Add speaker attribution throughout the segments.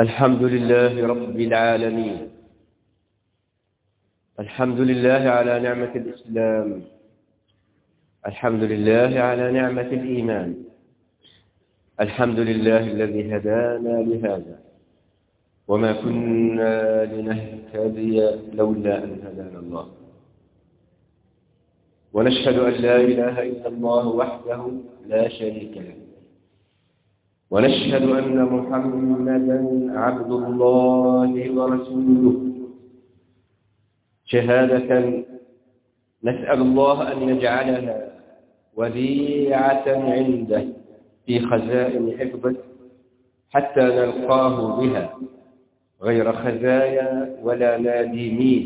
Speaker 1: الحمد لله رب العالمين الحمد لله على نعمة الإسلام الحمد لله على نعمة الإيمان الحمد لله الذي هدانا لهذا وما كنا لنهتدي لولا أن هدانا الله. ونشهد أن لا إله إلا الله وحده لا شريك له. ونشهد أن محمدا عبد الله ورسوله. شهادة نسأل الله أن يجعلها وديعة عنده في خزائن حفظه حتى نلقاه بها. غير خزايا ولا نادمين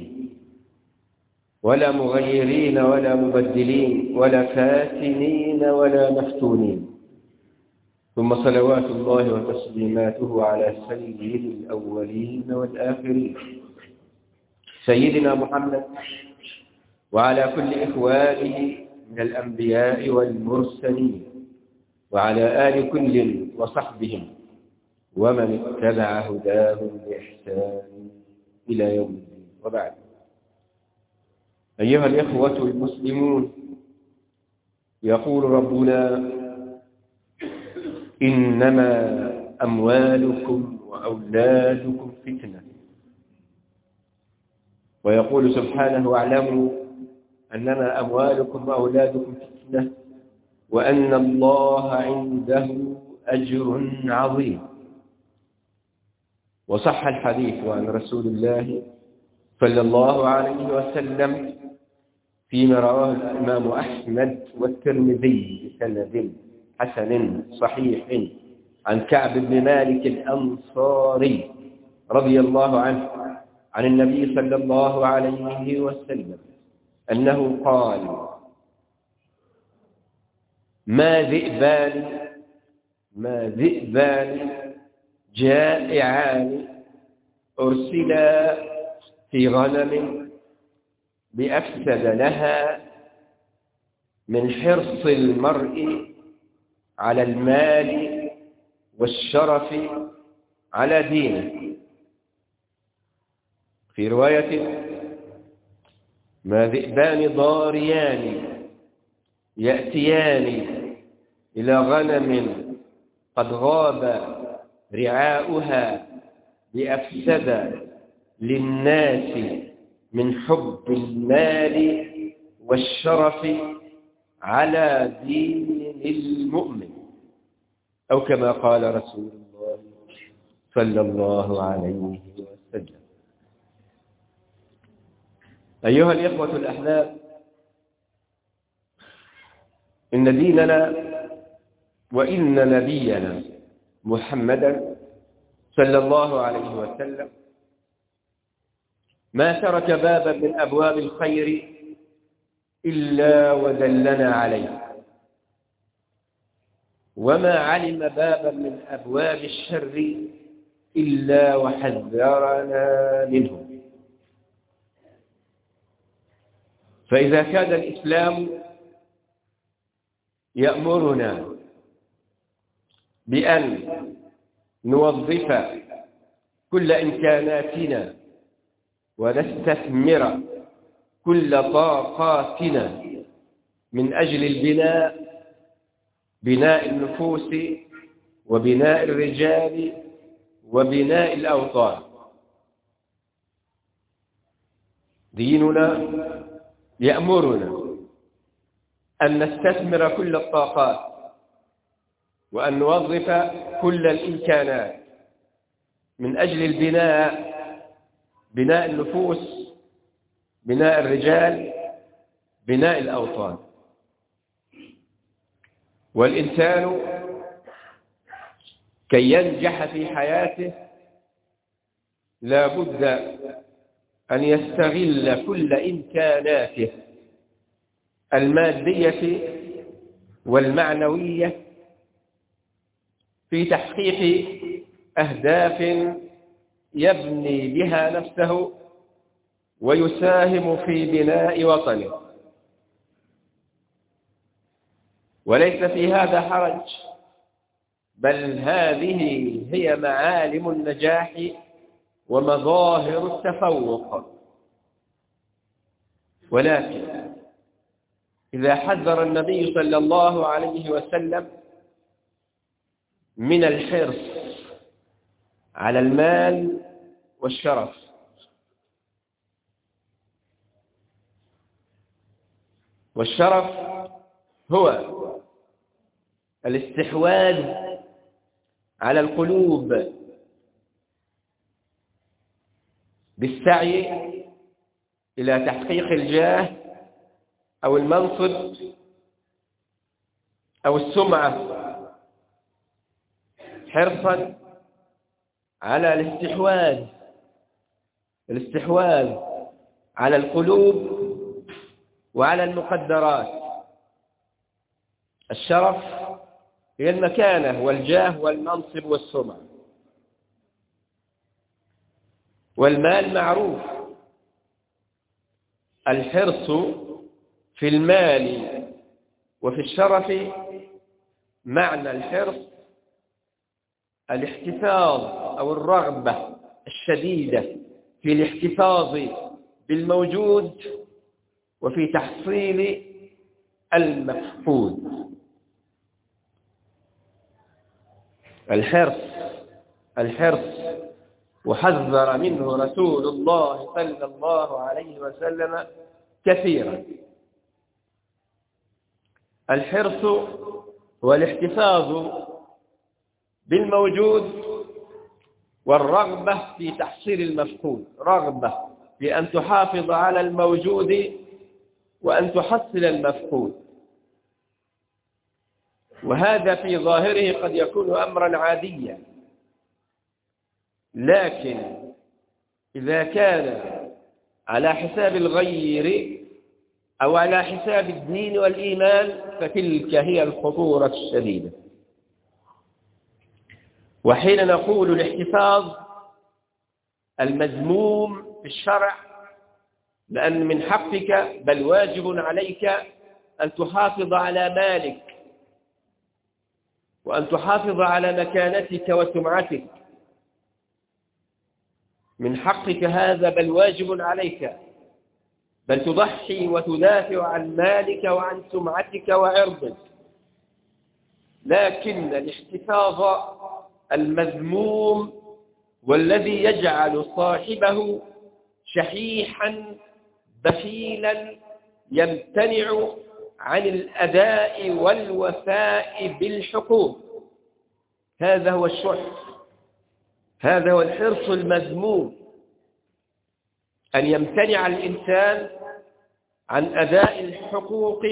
Speaker 1: ولا مغيرين ولا مبدلين ولا فاتنين ولا مفتونين. ثم صلوات الله وتسليماته على سيد الأولين والآخرين. سيدنا محمد وعلى كل إخوانه من الأنبياء والمرسلين وعلى آل كل وصحبهم. ومن اتبع هداهم بإحسان إلى يوم الدين. وبعد. أيها الإخوة المسلمون يقول ربنا إنما أموالكم وأولادكم فتنة. ويقول سبحانه واعلموا أنما أموالكم وأولادكم فتنة وأن الله عنده أجر عظيم. وصح الحديث عن رسول الله صلى الله عليه وسلم فيما رواه الإمام أحمد والترمذي بسند حسن صحيح عن كعب بن مالك الأنصاري رضي الله عنه عن النبي صلى الله عليه وسلم أنه قال ما ذئبان ما ذئبان جائعان أرسلا في غنم بأفسد لها من حرص المرء على المال والشرف على دينه. في رواية ما ذئبان ضاريان يأتيان إلى غنم قد غاب رعاؤها بأفسد للناس من حب المال والشرف على دين المؤمن. أو كما قال رسول الله صلى الله عليه وسلم. أيها الإخوة الأحباب إن ديننا وإن نبينا محمدا صلى الله عليه وسلم. ما ترك بابا من أبواب الخير إلا ودلنا عليه. وما علم بابا من أبواب الشر إلا وحذرنا منه. فإذا كان الإسلام يأمرنا بأن نوظف كل إمكاناتنا ونستثمر كل طاقاتنا من أجل البناء بناء النفوس وبناء الرجال وبناء الأوطان. ديننا يأمرنا أن نستثمر كل الطاقات وأن نوظف كل الإمكانات من أجل البناء بناء النفوس بناء الرجال بناء الأوطان. والإنسان كي ينجح في حياته لا بد أن يستغل كل إمكاناته المادية والمعنوية في تحقيق أهداف يبني بها نفسه ويساهم في بناء وطنه. وليس في هذا حرج بل هذه هي معالم النجاح ومظاهر التفوق. ولكن إذا حذر النبي صلى الله عليه وسلم من الحرص على المال والشرف. والشرف هو الاستحواذ على القلوب بالسعي إلى تحقيق الجاه أو المنصب أو السمعة. حرصا على الاستحواذ الاستحواذ على القلوب وعلى المقدرات. الشرف هي المكانة والجاه والمنصب والسمعة. والمال معروف. الحرص في المال وفي الشرف معنى الحرص الاحتفاظ أو الرغبة الشديدة في الاحتفاظ بالموجود وفي تحصيل المفقود. الحرص الحرص وحذر منه رسول الله صلى الله عليه وسلم كثيرا. الحرص هو الاحتفاظ بالموجود والرغبة في تحصيل المفقود رغبة في أن تحافظ على الموجود وأن تحصل المفقود وهذا في ظاهره قد يكون أمرا عاديا. لكن إذا كان على حساب الغير أو على حساب الدين والإيمان فتلك هي الخطورة الشديدة. وحين نقول الاحتفاظ المذموم في الشرع لأن من حقك بل واجب عليك أن تحافظ على مالك وأن تحافظ على مكانتك وسمعتك. من حقك هذا بل واجب عليك. بل تضحي وتدافع عن مالك وعن سمعتك وعرضك. لكن الاحتفاظ المذموم والذي يجعل صاحبه شحيحا بخيلا يمتنع عن الأداء والوفاء بالحقوق. هذا هو الشح. هذا هو الحرص المذموم. أن يمتنع الإنسان عن أداء الحقوق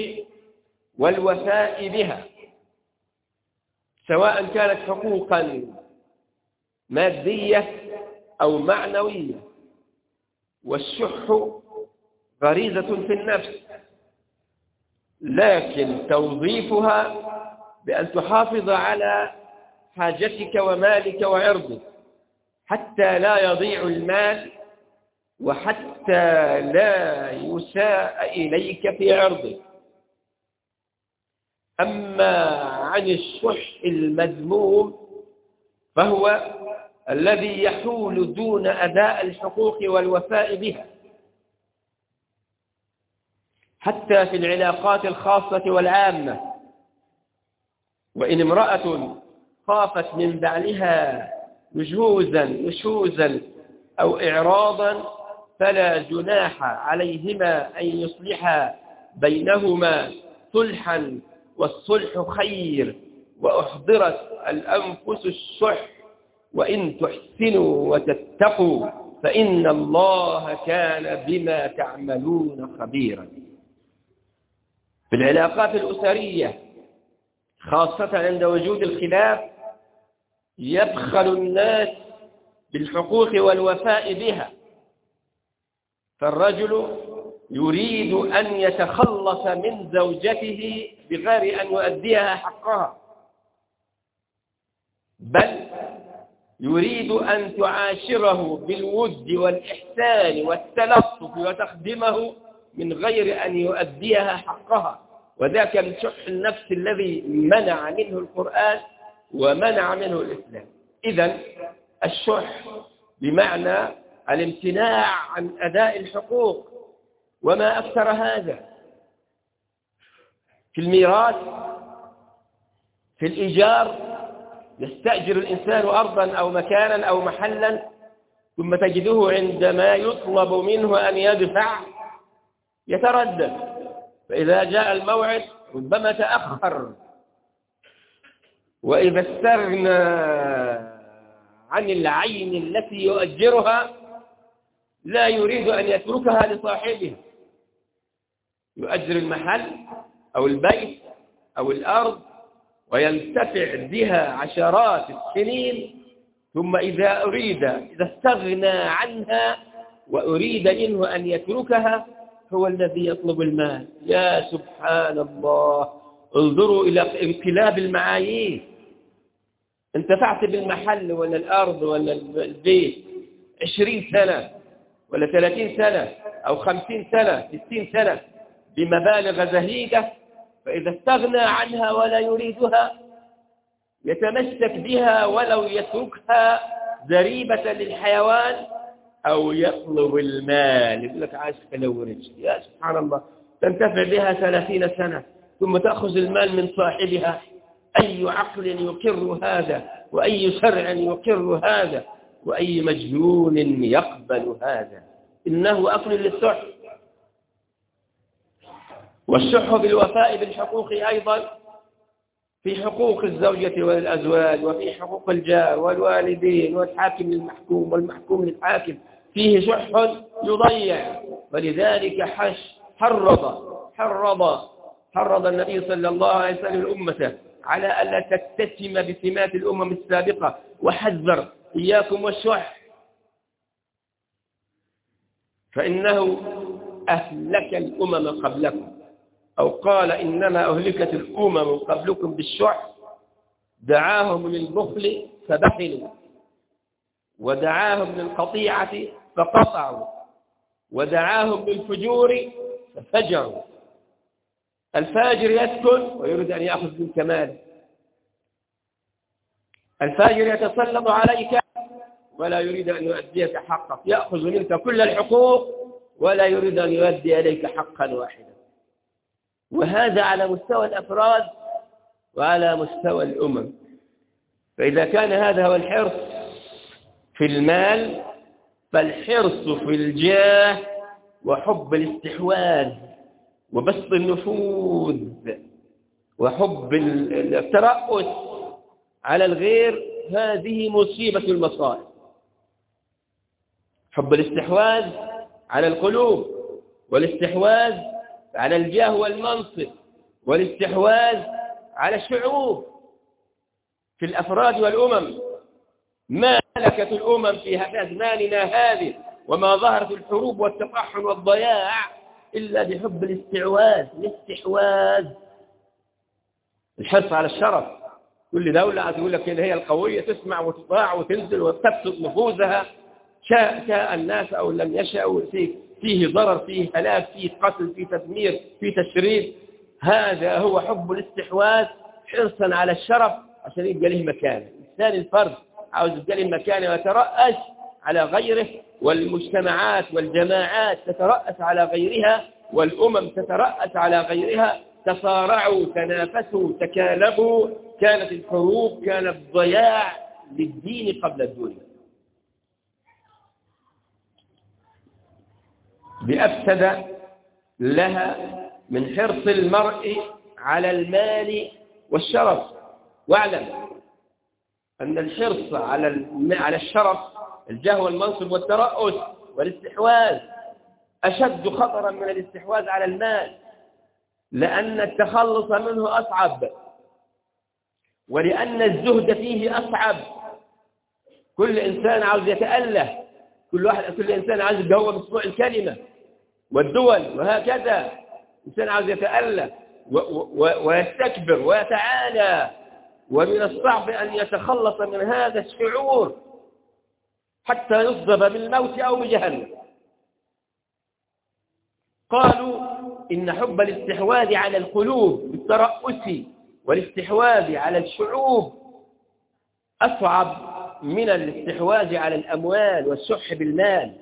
Speaker 1: والوفاء بها. سواء كانت حقوقا مادية أو معنوية والشح غريزة في النفس. لكن توظيفها بأن تحافظ على حاجتك ومالك وعرضك حتى لا يضيع المال وحتى لا يساء إليك في عرضك. أما عن الشح المذموم فهو الذي يحول دون أداء الحقوق والوفاء بها. حتى في العلاقات الخاصة والعامة. وإن امرأة خافت من بعلها نشوزا نشوزا أو إعراضا فلا جناح عليهما أن يصلحا بينهما صلحا والصلح خير وأحضرت الأنفس الشح وإن تحسنوا وتتقوا فإن الله كان بما تعملون خبيرا. في العلاقات الأسرية خاصة عند وجود الخلاف يبخل الناس بالحقوق والوفاء بها. فالرجل يريد أن يتخلص من زوجته بغير أن يؤديها حقها. بل يريد أن تعاشره بالود والإحسان والتلطف وتخدمه من غير أن يؤديها حقها. وذاك من شح النفس الذي منع منه القرآن ومنع منه الإسلام. إذا الشح بمعنى الامتناع عن أداء الحقوق. وما أكثر هذا. في الميراث في الإيجار يستأجر الإنسان أرضا أو مكانا أو محلا ثم تجده عندما يطلب منه أن يدفع يتردد. فإذا جاء الموعد ربما تأخر. وإذا استغنى عن العين التي يؤجرها لا يريد أن يتركها لصاحبه. يؤجر المحل أو البيت أو الأرض وينتفع بها عشرات السنين ثم إذا أريد إذا استغنى عنها وأريد منه أن يتركها هو الذي يطلب المال. يا سبحان الله! انظروا إلى انقلاب المعايير. انتفعت بالمحل ولا الأرض ولا البيت عشرين سنة ولا ثلاثين سنة أو خمسين سنة ستين سنة. بمبالغ زهيدة فإذا استغنى عنها ولا يريدها يتمسك بها ولو يتركها ذريبة للحيوان أو يطلب المال. يقول لك عايز لو يا سبحان الله تنتفع بها ثلاثين سنة ثم تأخذ المال من صاحبها. أي عقل يقر هذا؟ وأي شرع يقر هذا؟ وأي مجنون يقبل هذا؟ إنه أكل للسحر والشح بالوفاء بالحقوق أيضا في حقوق الزوجة والأزواج وفي حقوق الجار والوالدين والحاكم للمحكوم والمحكوم للحاكم فيه شح يضيع. ولذلك حش حرض حرض حرض النبي صلى الله عليه وسلم الأمة على ألا تتسم بسمات الأمم السابقة. وحذر إياكم والشح. فإنه أهلك الأمم قبلكم. أو قال إنما أهلكت الأمم قبلكم بالشح دعاهم للبخل فبخلوا ودعاهم للقطيعة فقطعوا ودعاهم للفجور ففجروا. الفاجر يسكن ويريد أن يأخذ من كماله. الفاجر يتسلط عليك ولا يريد أن يؤديك حقك يأخذ منك كل الحقوق ولا يريد أن يؤدي إليك حقا واحدا. وهذا على مستوى الأفراد وعلى مستوى الأمم. فإذا كان هذا هو الحرص في المال فالحرص في الجاه وحب الاستحواذ وبسط النفوذ وحب الترأس على الغير هذه مصيبة المصائب. حب الاستحواذ على القلوب والاستحواذ على الجاه والمنصب والاستحواذ على الشعوب في الأفراد والأمم. ما ملكت الأمم في أزماننا هذه وما ظهرت الحروب والتقحم والضياع إلا بحب الاستعواذ الاستحواذ. الحرص على الشرف. كل دولة تقول لك هي القوية تسمع وتطاع وتنزل وتبسط نفوذها شاء شاء الناس أو لم يشاءوا فيه, فيه ضرر فيه هلاك فيه قتل فيه تدمير فيه تشريد. هذا هو حب الاستحواذ حرصا على الشرف عشان يبقى له مكانه الإنسان الفرد عاوز يبقى له مكانه ويترأس على غيره والمجتمعات والجماعات تترأس على غيرها والأمم تترأس على غيرها. تصارعوا تنافسوا تكالبوا. كانت الحروب كانت ضياع للدين قبل الدنيا. بأفسد لها من حرص المرء على المال والشرف. واعلم أن الحرص على على الشرف الجاه والمنصب والترأس والاستحواذ أشد خطرا من الاستحواذ على المال لأن التخلص منه أصعب ولأن الزهد فيه أصعب. كل إنسان عاوز يتأله كل واحد كل إنسان عاوز يتجاوب بصنوع الكلمة. والدول وهكذا. إنسان عاوز يتأله ويستكبر ويتعالى. ومن الصعب أن يتخلص من هذا الشعور حتى يصدب بالموت أو بجهنم. قالوا إن حب الاستحواذ على القلوب بالترأس والاستحواذ على الشعوب أصعب من الاستحواذ على الأموال والسح بالمال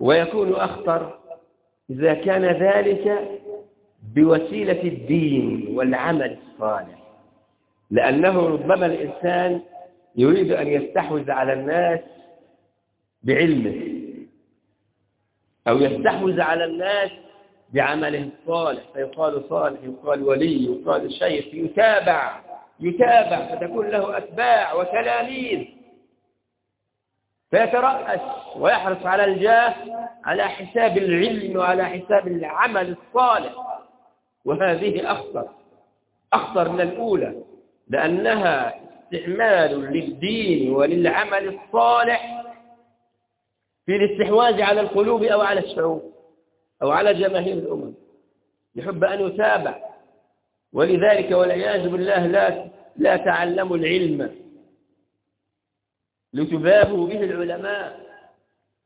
Speaker 1: ويكون أخطر إذا كان ذلك بوسيلة الدين والعمل الصالح. لأنه ربما الإنسان يريد أن يستحوذ على الناس بعلمه أو يستحوذ على الناس بعمله الصالح. فيقال صالح يقال ولي يقال شيخ يتابع يتابع فتكون له أتباع وتلاميذ فيترأس ويحرص على الجاه على حساب العلم وعلى حساب العمل الصالح. وهذه أخطر أخطر من الأولى لأنها استعمال للدين وللعمل الصالح في الاستحواذ على القلوب أو على الشعوب أو على جماهير الأمم. يحب أن يتابع. ولذلك والعياذ بالله لا لا تعلموا العلم. لتباهوا به العلماء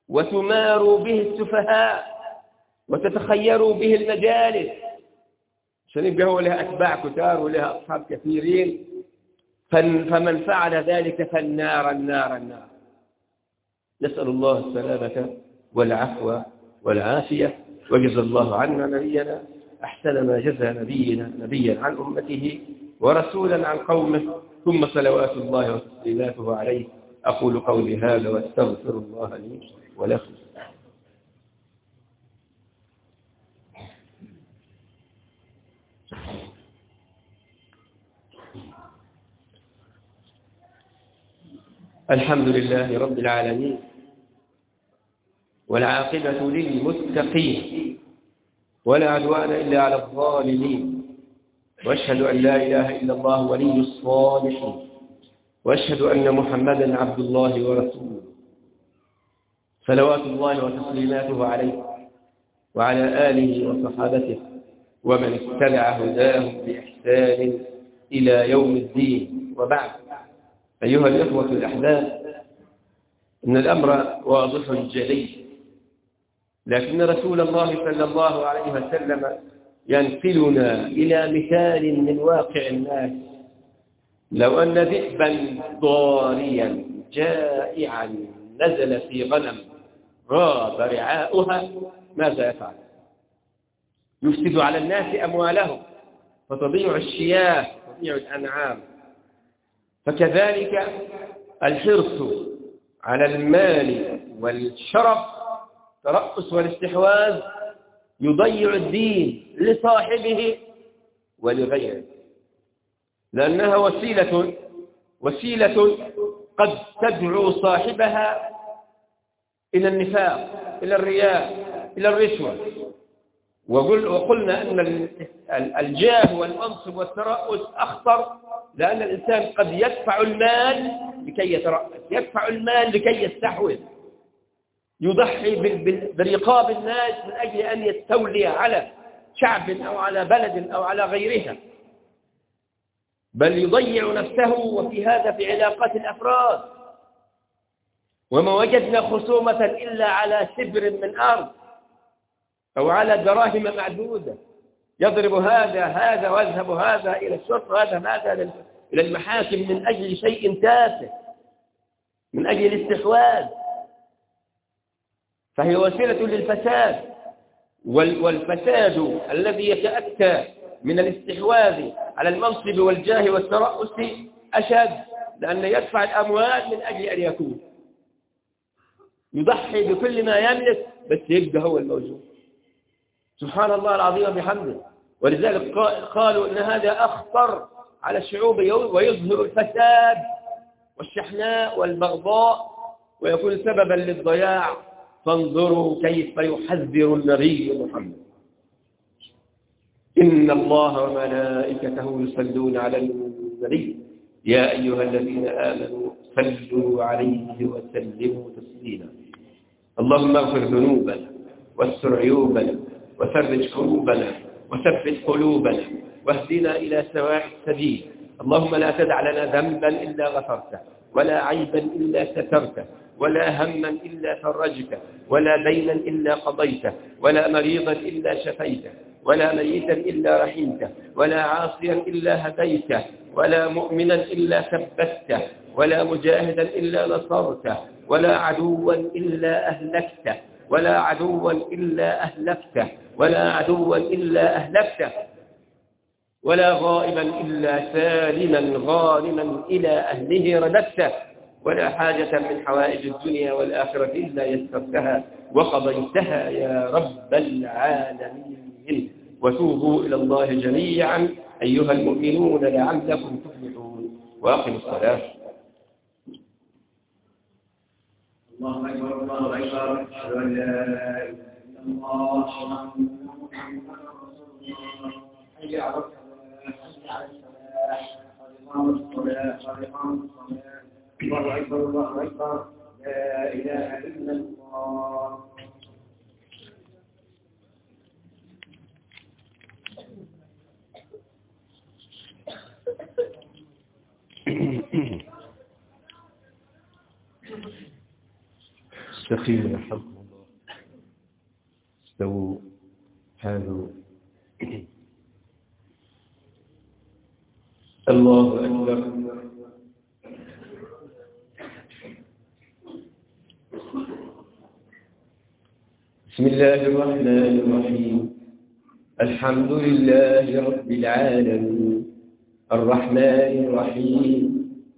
Speaker 1: وتماروا به السفهاء وتتخيروا به المجالس. عشان يبقى هو له أتباع كتار وله أصحاب كثيرين. فمن فعل ذلك فالنار النار النار. نسأل الله السلامة والعفو والعافية. وجزى الله عنا نبينا. أحسن ما جزى نبينا نبيا عن أمته ورسولا عن قومه. ثم صلوات الله وتسليماته عليه. أقول قولي هذا وأستغفر الله لي ولكم. الحمد لله رب العالمين والعاقبة للمتقين ولا عدوان إلا على الظالمين وأشهد أن لا إله إلا الله ولي الصالحين. وأشهد أن محمدا عبد الله ورسوله. صلوات الله وتسليماته عليه وعلى آله وصحابته ومن اتبع هداهم بإحسان إلى يوم الدين. وبعد أيها الإخوة الأحباب إن الأمر واضح جلي لكن رسول الله صلى الله عليه وسلم ينقلنا إلى مثال من واقع الناس. لو أن ذئبا ضاريا جائعا نزل في غنم غاب رعاؤها ماذا يفعل؟ يفسد على الناس أموالهم فتضيع الشياه تضيع الأنعام. فكذلك الحرص على المال والشرف ترأس والاستحواذ يضيع الدين لصاحبه ولغيره. لأنها وسيلة وسيلة قد تدعو صاحبها إلى النفاق إلى الرياء إلى الرشوة. وقل وقلنا أن الجاه والمنصب والترأس أخطر لأن الإنسان قد يدفع المال لكي يترأس يدفع المال لكي يستحوذ. يضحي برقاب الناس من أجل أن يستولي على شعب أو على بلد أو على غيرها. بل يضيع نفسه وفي هذا في علاقات الأفراد. وما وجدنا خصومة إلا على شبر من أرض أو على دراهم معدودة. يضرب هذا هذا ويذهب هذا إلى الشرطة هذا هذا إلى المحاكم من أجل شيء تافه من أجل الاستحواذ. فهي وسيلة للفساد. والفساد الذي يتأتى من الاستحواذ على المنصب والجاه والترأس أشد لأن يدفع الأموال من أجل أن يكون. يضحي بكل ما يملك بس يبقى هو الموجود. سبحان الله العظيم بحمده ولذلك قالوا إن هذا أخطر على الشعوب ويظهر الفساد والشحناء والبغضاء ويكون سببا للضياع. فانظروا كيف يحذر النبي محمد. إن الله وملائكته يصلون على النبي. يا أيها الذين آمنوا صلوا عليه وسلموا تسليما. اللهم اغفر ذنوبنا واستر عيوبنا وفرج كروبنا وثبت قلوبنا واهدنا إلى سواء السبيل. اللهم لا تدع لنا ذنبا إلا غفرته ولا عيبا إلا سترته ولا هما إلا فرجته ولا دينا إلا قضيته ولا مريضا إلا شفيته. ولا ميتا إلا رحمته ولا عاصيا إلا هديته ولا مؤمنا إلا ثبته ولا مجاهدا إلا نصرته ولا عدوا إلا أهلكته ولا عدوا إلا أهلكته ولا عدوا إلا أهلكته ولا غائبا إلا سالما غانما إلى أهله رددته ولا حاجة من حوائج الدنيا والآخرة إلا يسرتها وقضيتها يا رب العالمين. وتوبوا إلى الله جميعا أيها المؤمنون لعلكم تفلحون. وأقم الصلاة.
Speaker 2: الله أكبر الله أكبر. أشهد أن لا إله إلا الله حي على الصلاة حي على الفلاح قد قامت الصلاة قد قامت الصلاة. الله أكبر الله أكبر. لا إله إلا الله.
Speaker 1: استقيموا يرحمكم الله استووا حالوا الله أكبر. بسم الله الرحمن الرحيم. الحمد لله رب العالمين. الرحمن الرحيم.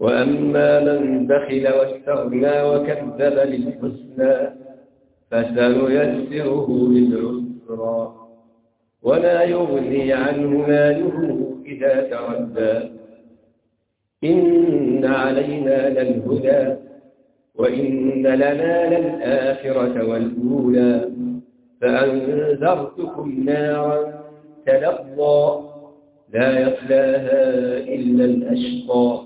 Speaker 1: وأما من بخل واستغنى وكذب بالحسنى فسنيسره للعسرى. ولا يغني عنه ماله إذا تردى. إن علينا للهدى وإن لنا للآخرة والأولى. فأنذرتكم نارا تلظى لا يصلاها إلا الأشقى.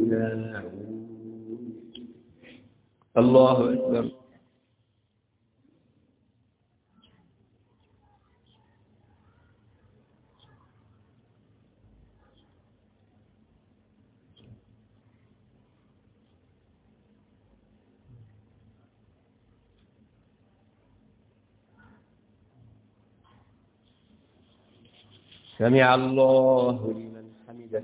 Speaker 1: الله أكبر. سمع الله لمن حمده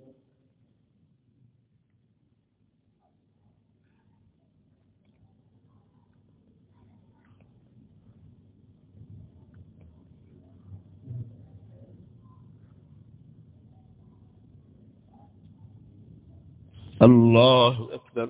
Speaker 1: الله أكبر.